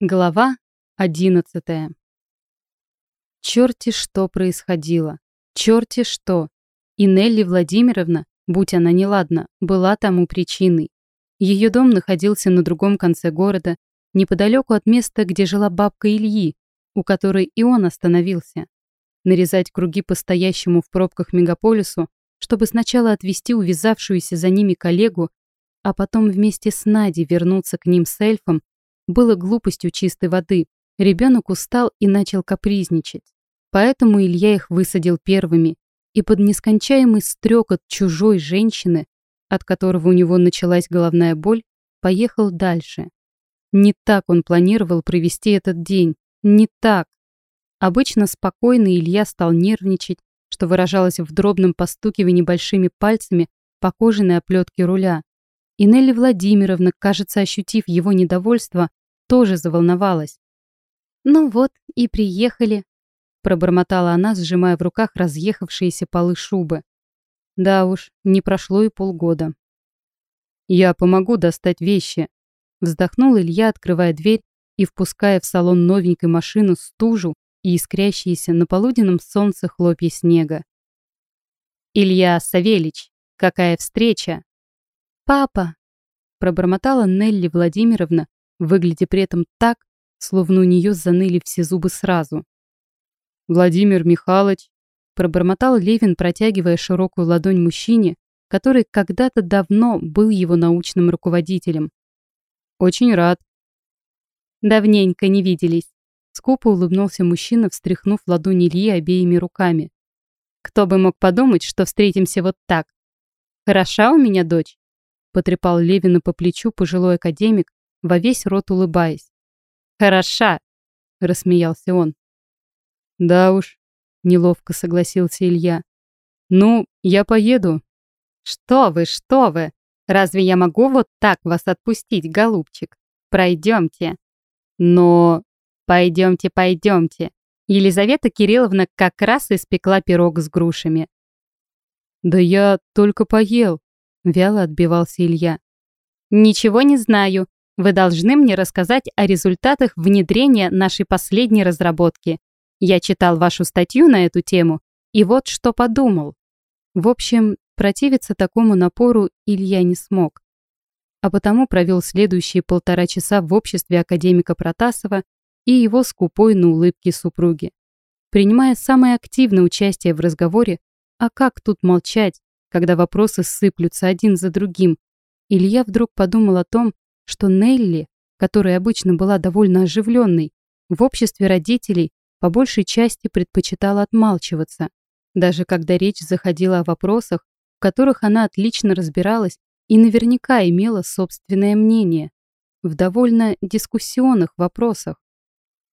Глава одиннадцатая. Черти что происходило. Черти что. И Нелли Владимировна, будь она неладна, была тому причиной. Ее дом находился на другом конце города, неподалеку от места, где жила бабка Ильи, у которой и он остановился. Нарезать круги по стоящему в пробках мегаполису, чтобы сначала отвезти увязавшуюся за ними коллегу, а потом вместе с Надей вернуться к ним с эльфом, было глупостью чистой воды. Ребенок устал и начал капризничать. Поэтому Илья их высадил первыми, и под нескончаемый стрекот чужой женщины, от которого у него началась головная боль, поехал дальше. Не так он планировал провести этот день. Не так. Обычно спокойный Илья стал нервничать, что выражалось в дробном постукивании большими пальцами по кожаной оплетке руля. И Нелли Владимировна, кажется, ощутив его недовольство, тоже заволновалась. «Ну вот, и приехали», — пробормотала она, сжимая в руках разъехавшиеся полы шубы. Да уж, не прошло и полгода. «Я помогу достать вещи», — вздохнул Илья, открывая дверь и впуская в салон новенькой машины стужу и искрящиеся на полуденном солнце хлопья снега. «Илья Савельич, какая встреча!» «Папа!» — пробормотала Нелли Владимировна, выглядя при этом так, словно у нее заныли все зубы сразу. «Владимир Михайлович», — пробормотал Левин, протягивая широкую ладонь мужчине, который когда-то давно был его научным руководителем. «Очень рад». «Давненько не виделись», — скупо улыбнулся мужчина, встряхнув ладонь Ильи обеими руками. «Кто бы мог подумать, что встретимся вот так? Хороша у меня дочь?» — потрепал Левина по плечу пожилой академик, во весь рот улыбаясь. «Хороша!» — рассмеялся он. «Да уж», — неловко согласился Илья. «Ну, я поеду». «Что вы, что вы! Разве я могу вот так вас отпустить, голубчик? Пройдемте». «Но...» «Пойдемте, пойдемте. Елизавета Кирилловна как раз испекла пирог с грушами». «Да я только поел», — вяло отбивался Илья. «Ничего не знаю. Вы должны мне рассказать о результатах внедрения нашей последней разработки. Я читал вашу статью на эту тему, и вот что подумал. В общем, противиться такому напору Илья не смог. А потому провел следующие полтора часа в обществе академика Протасова и его скупой на улыбке супруги. Принимая самое активное участие в разговоре, а как тут молчать, когда вопросы сыплются один за другим, Илья вдруг подумал о том, что Нелли, которая обычно была довольно оживленной, в обществе родителей по большей части предпочитала отмалчиваться, даже когда речь заходила о вопросах, в которых она отлично разбиралась и наверняка имела собственное мнение, в довольно дискуссионных вопросах.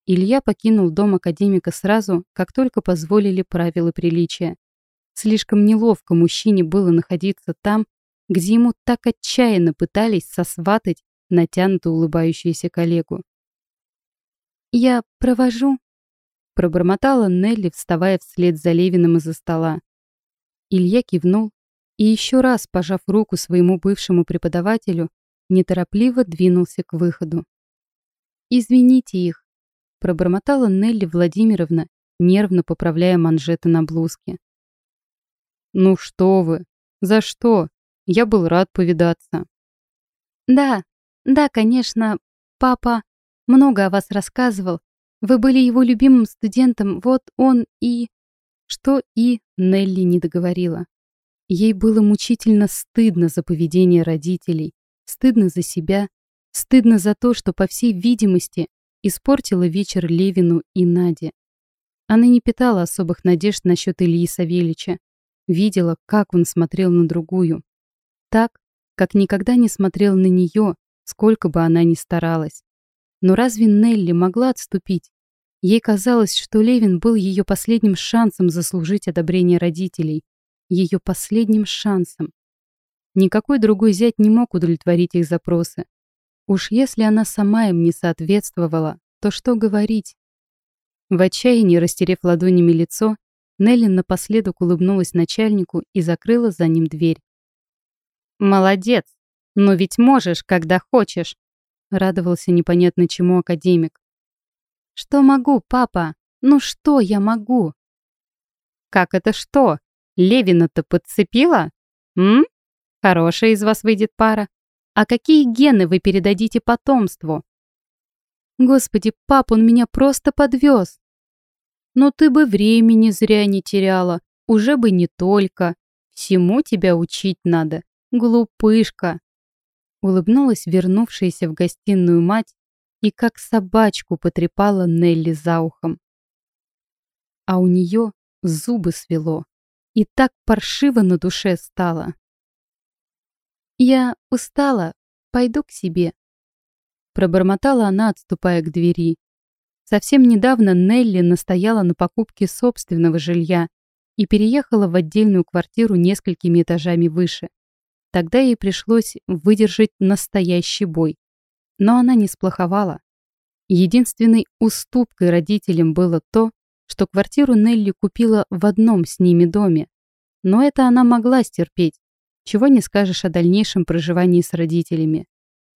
Илья покинул дом академика сразу, как только позволили правила приличия. Слишком неловко мужчине было находиться там, где ему так отчаянно пытались сосватать натянуто улыбающуюся коллегу. «Я провожу», — пробормотала Нелли, вставая вслед за Левиным из-за стола. Илья кивнул и еще раз, пожав руку своему бывшему преподавателю, неторопливо двинулся к выходу. «Извините их», — пробормотала Нелли Владимировна, нервно поправляя манжеты на блузке. «Ну что вы? За что? Я был рад повидаться». «Да, да, конечно, папа много о вас рассказывал. Вы были его любимым студентом, вот он и... Что и Нелли не договорила. Ей было мучительно стыдно за поведение родителей, стыдно за себя, стыдно за то, что, по всей видимости, испортила вечер Левину и Наде. Она не питала особых надежд насчет Ильи Савельича, видела, как он смотрел на другую. Так, как никогда не смотрел на нее, сколько бы она ни старалась. Но разве Нелли могла отступить? Ей казалось, что Левин был ее последним шансом заслужить одобрение родителей. Ее последним шансом. Никакой другой зять не мог удовлетворить их запросы. Уж если она сама им не соответствовала, то что говорить? В отчаянии, растерев ладонями лицо, Нелли напоследок улыбнулась начальнику и закрыла за ним дверь. «Молодец!» «Но ведь можешь, когда хочешь», — радовался непонятно чему академик. «Что могу, папа? Ну что я могу?» «Как это что? Левина-то подцепила? М? Хорошая из вас выйдет пара. А какие гены вы передадите потомству?» «Господи, пап, он меня просто подвез!» «Но ты бы времени зря не теряла, уже бы не только. Всему тебя учить надо, глупышка!» Улыбнулась вернувшаяся в гостиную мать и как собачку потрепала Нелли за ухом. А у нее зубы свело, и так паршиво на душе стало. «Я устала, пойду к себе», — пробормотала она, отступая к двери. Совсем недавно Нелли настояла на покупке собственного жилья и переехала в отдельную квартиру несколькими этажами выше. Тогда ей пришлось выдержать настоящий бой. Но она не сплоховала. Единственной уступкой родителям было то, что квартиру Нелли купила в одном с ними доме. Но это она могла стерпеть, чего не скажешь о дальнейшем проживании с родителями.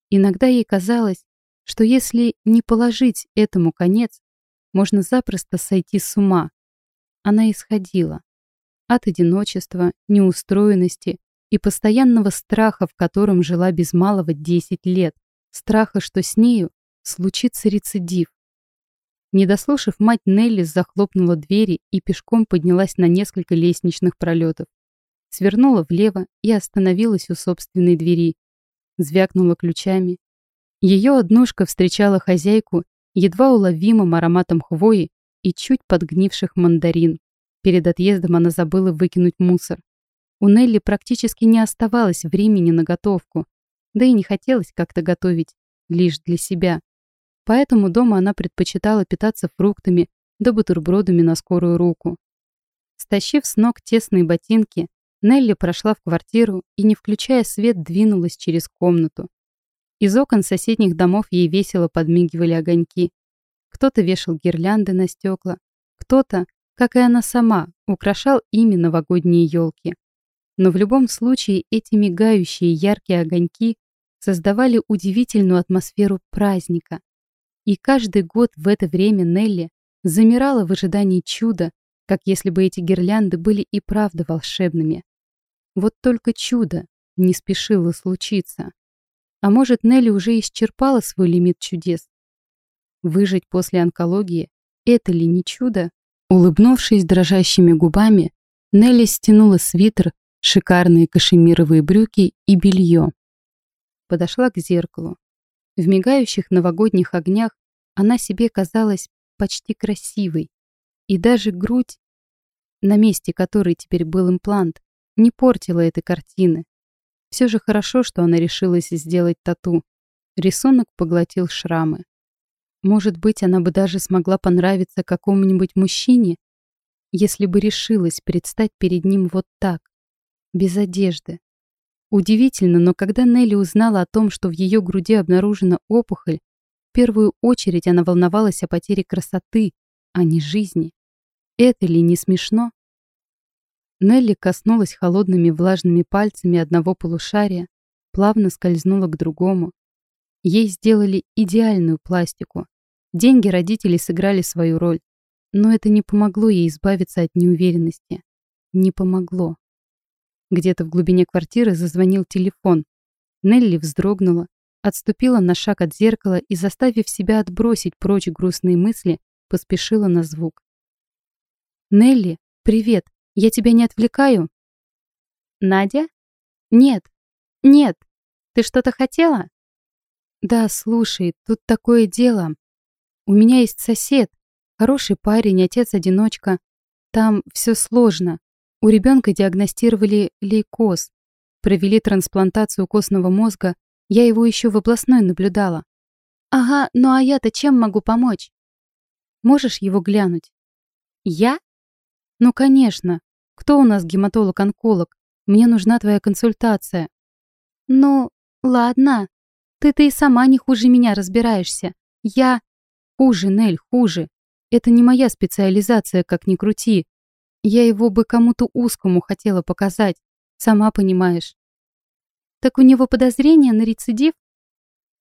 Иногда ей казалось, что если не положить этому конец, можно запросто сойти с ума. Она исходила от одиночества, неустроенности и постоянного страха, в котором жила без малого 10 лет, страха, что с нею случится рецидив. Не дослушав, мать Нелли захлопнула двери и пешком поднялась на несколько лестничных пролетов. Свернула влево и остановилась у собственной двери. Звякнула ключами. Ее однушка встречала хозяйку едва уловимым ароматом хвои и чуть подгнивших мандарин. Перед отъездом она забыла выкинуть мусор. У Нелли практически не оставалось времени на готовку, да и не хотелось как-то готовить лишь для себя. Поэтому дома она предпочитала питаться фруктами да бутербродами на скорую руку. Стащив с ног тесные ботинки, Нелли прошла в квартиру и, не включая свет, двинулась через комнату. Из окон соседних домов ей весело подмигивали огоньки. Кто-то вешал гирлянды на стекла, кто-то, как и она сама, украшал ими новогодние елки. Но в любом случае эти мигающие яркие огоньки создавали удивительную атмосферу праздника, и каждый год в это время Нелли замирала в ожидании чуда, как если бы эти гирлянды были и правда волшебными. Вот только чудо не спешило случиться. А может, Нелли уже исчерпала свой лимит чудес? Выжить после онкологии — это ли не чудо? Улыбнувшись дрожащими губами, Нелли стянула свитер, шикарные кашемировые брюки и белье. Подошла к зеркалу. В мигающих новогодних огнях она себе казалась почти красивой. И даже грудь, на месте которой теперь был имплант, не портила этой картины. Все же хорошо, что она решилась сделать тату. Рисунок поглотил шрамы. Может быть, она бы даже смогла понравиться какому-нибудь мужчине, если бы решилась предстать перед ним вот так, без одежды. Удивительно, но когда Нелли узнала о том, что в ее груди обнаружена опухоль, в первую очередь она волновалась о потере красоты, а не жизни. Это ли не смешно? Нелли коснулась холодными влажными пальцами одного полушария, плавно скользнула к другому. Ей сделали идеальную пластику. Деньги родителей сыграли свою роль, но это не помогло ей избавиться от неуверенности. Не помогло. Где-то в глубине квартиры зазвонил телефон. Нелли вздрогнула, отступила на шаг от зеркала и, заставив себя отбросить прочь грустные мысли, поспешила на звук. «Нелли, привет! Я тебя не отвлекаю?» «Надя? Нет, нет. Ты что-то хотела?» «Да, слушай, тут такое дело. У меня есть сосед, хороший парень, отец-одиночка. Там все сложно. У ребенка диагностировали лейкоз. Провели трансплантацию костного мозга. Я его еще в областной наблюдала. Ага, ну а я-то чем могу помочь? Можешь его глянуть? Я? Ну, конечно. Кто у нас гематолог-онколог? Мне нужна твоя консультация. Ну, ладно. Ты-то и сама не хуже меня разбираешься. Я... Хуже, Нель, хуже. Это не моя специализация, как ни крути. Я его бы кому-то узкому хотела показать, сама понимаешь. Так у него подозрение на рецидив?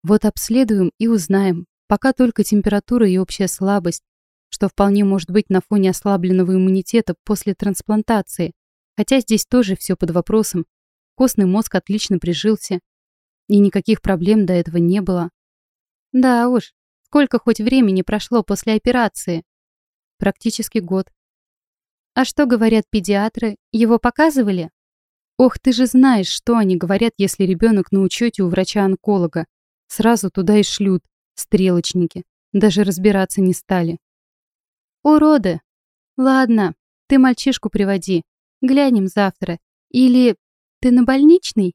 Вот обследуем и узнаем. Пока только температура и общая слабость, что вполне может быть на фоне ослабленного иммунитета после трансплантации. Хотя здесь тоже все под вопросом. Костный мозг отлично прижился, и никаких проблем до этого не было. Да уж, сколько хоть времени прошло после операции? Практически год. А что говорят педиатры? Его показывали? Ох, ты же знаешь, что они говорят, если ребенок на учете у врача-онколога. Сразу туда и шлют, стрелочники. Даже разбираться не стали. Уроды. Ладно, ты мальчишку приводи. Глянем завтра. Или ты на больничный?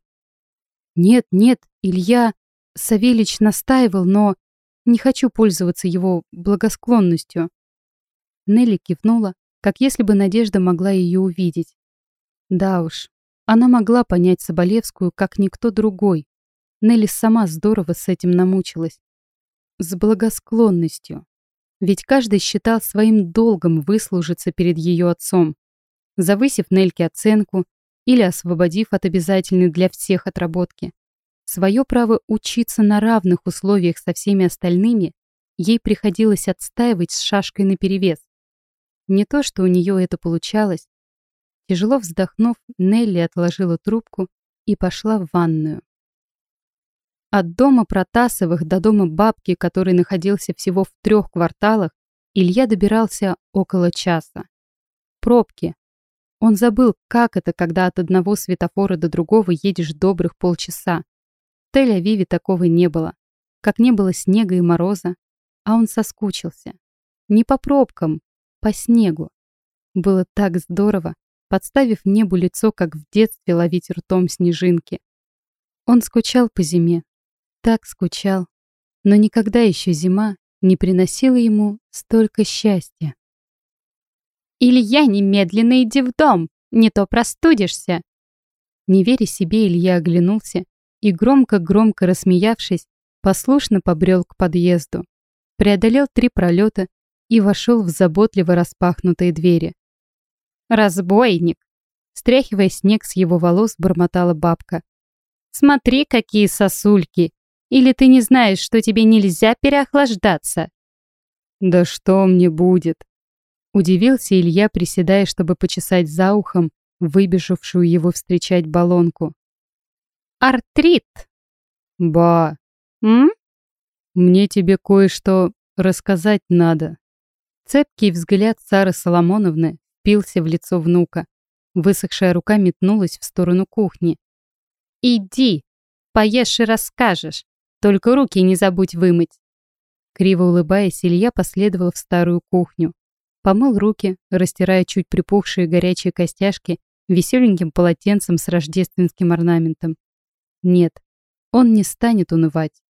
Нет, нет, Илья... Савельич настаивал, но не хочу пользоваться его благосклонностью. Нелли кивнула, как если бы Надежда могла ее увидеть. Да уж, она могла понять Соболевскую, как никто другой. Нелли сама здорово с этим намучилась. С благосклонностью. Ведь каждый считал своим долгом выслужиться перед ее отцом, завысив Нельке оценку или освободив от обязательной для всех отработки. Свое право учиться на равных условиях со всеми остальными ей приходилось отстаивать с шашкой наперевес. Не то, что у нее это получалось. Тяжело вздохнув, Нелли отложила трубку и пошла в ванную. От дома Протасовых до дома бабки, который находился всего в трех кварталах, Илья добирался около часа. Пробки. Он забыл, как это, когда от одного светофора до другого едешь добрых полчаса. В Тель-Авиве такого не было. Как не было снега и мороза. А он соскучился. Не по пробкам, по снегу. Было так здорово, подставив небу лицо, как в детстве ловить ртом снежинки. Он скучал по зиме, так скучал, но никогда еще зима не приносила ему столько счастья. «Илья, немедленно иди в дом, не то простудишься!» Не веря себе, Илья оглянулся и, громко-громко рассмеявшись, послушно побрел к подъезду. Преодолел три пролета и вошел в заботливо распахнутые двери. «Разбойник!» Стряхивая снег с его волос, бормотала бабка. «Смотри, какие сосульки! Или ты не знаешь, что тебе нельзя переохлаждаться?» «Да что мне будет?» Удивился Илья, приседая, чтобы почесать за ухом выбежавшую его встречать баллонку. «Артрит!» «Ба!» «М?» «Мне тебе кое-что рассказать надо». Цепкий взгляд Сары Соломоновны впился в лицо внука. Высохшая рука метнулась в сторону кухни. «Иди, поешь и расскажешь. Только руки не забудь вымыть. Криво улыбаясь, Илья последовал в старую кухню. Помыл руки, растирая чуть припухшие горячие костяшки веселеньким полотенцем с рождественским орнаментом. Нет, он не станет унывать.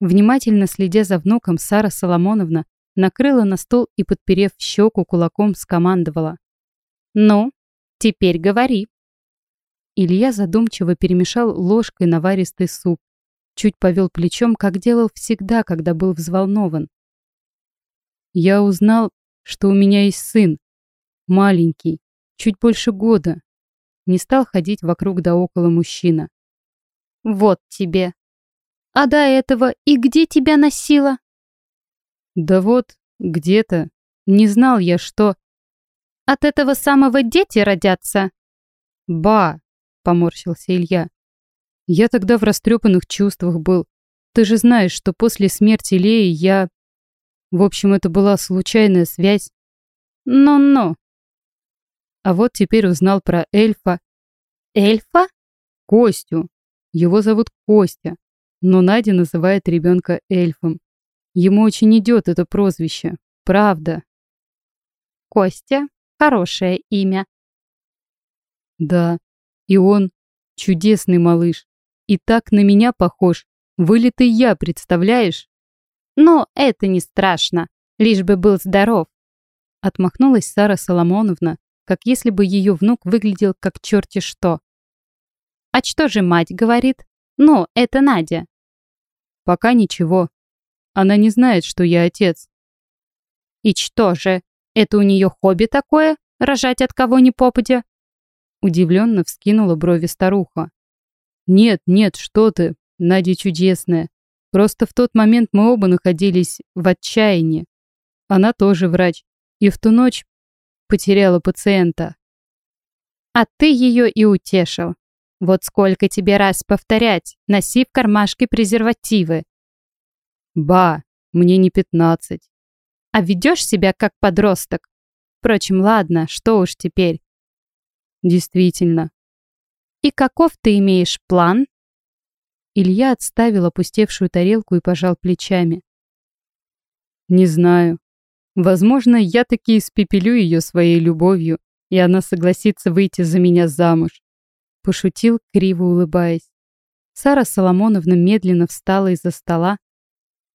Внимательно следя за внуком, Сара Соломоновна накрыла на стол и, подперев щеку кулаком, скомандовала. «Ну, теперь говори». Илья задумчиво перемешал ложкой наваристый суп, Чуть повел плечом, как делал всегда, когда был взволнован. Я узнал, что у меня есть сын. Маленький, чуть больше года. Не стал ходить вокруг да около мужчина. Вот тебе. А до этого и где тебя носило? Да вот, где-то. Не знал я, что... От этого самого дети родятся? Ба, поморщился Илья. Я тогда в растрепанных чувствах был. Ты же знаешь, что после смерти Леи я... В общем, это была случайная связь. Но-но. А вот теперь узнал про эльфа. Эльфа? Костю. Его зовут Костя. Но Надя называет ребенка эльфом. Ему очень идет это прозвище. Правда. Костя. Хорошее имя. Да. И он чудесный малыш. И так на меня похож. Вылитый я, представляешь? Но это не страшно, лишь бы был здоров. Отмахнулась Сара Соломоновна, как если бы ее внук выглядел как черти что. А что же мать говорит? Ну, это Надя. Пока ничего. Она не знает, что я отец. И что же, это у нее хобби такое, рожать от кого ни попадя? Удивленно вскинула брови старуха. «Нет, нет, что ты, Надя чудесная. Просто в тот момент мы оба находились в отчаянии. Она тоже врач. И в ту ночь потеряла пациента. А ты ее и утешил. Вот сколько тебе раз повторять, носи в кармашке презервативы. Ба, мне не пятнадцать. А ведешь себя как подросток. Впрочем, ладно, что уж теперь. Действительно. И каков ты имеешь план? Илья отставил опустевшую тарелку и пожал плечами. Не знаю. Возможно, я таки испепелю ее своей любовью, и она согласится выйти за меня замуж. Пошутил, криво улыбаясь. Сара Соломоновна медленно встала из-за стола,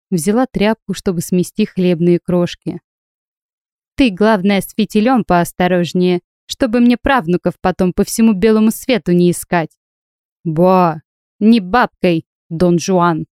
взяла тряпку, чтобы смести хлебные крошки. «Ты, главное, с фитилем поосторожнее, чтобы мне правнуков потом по всему белому свету не искать». «Ба!» «Не бабкой, Дон Жуан!»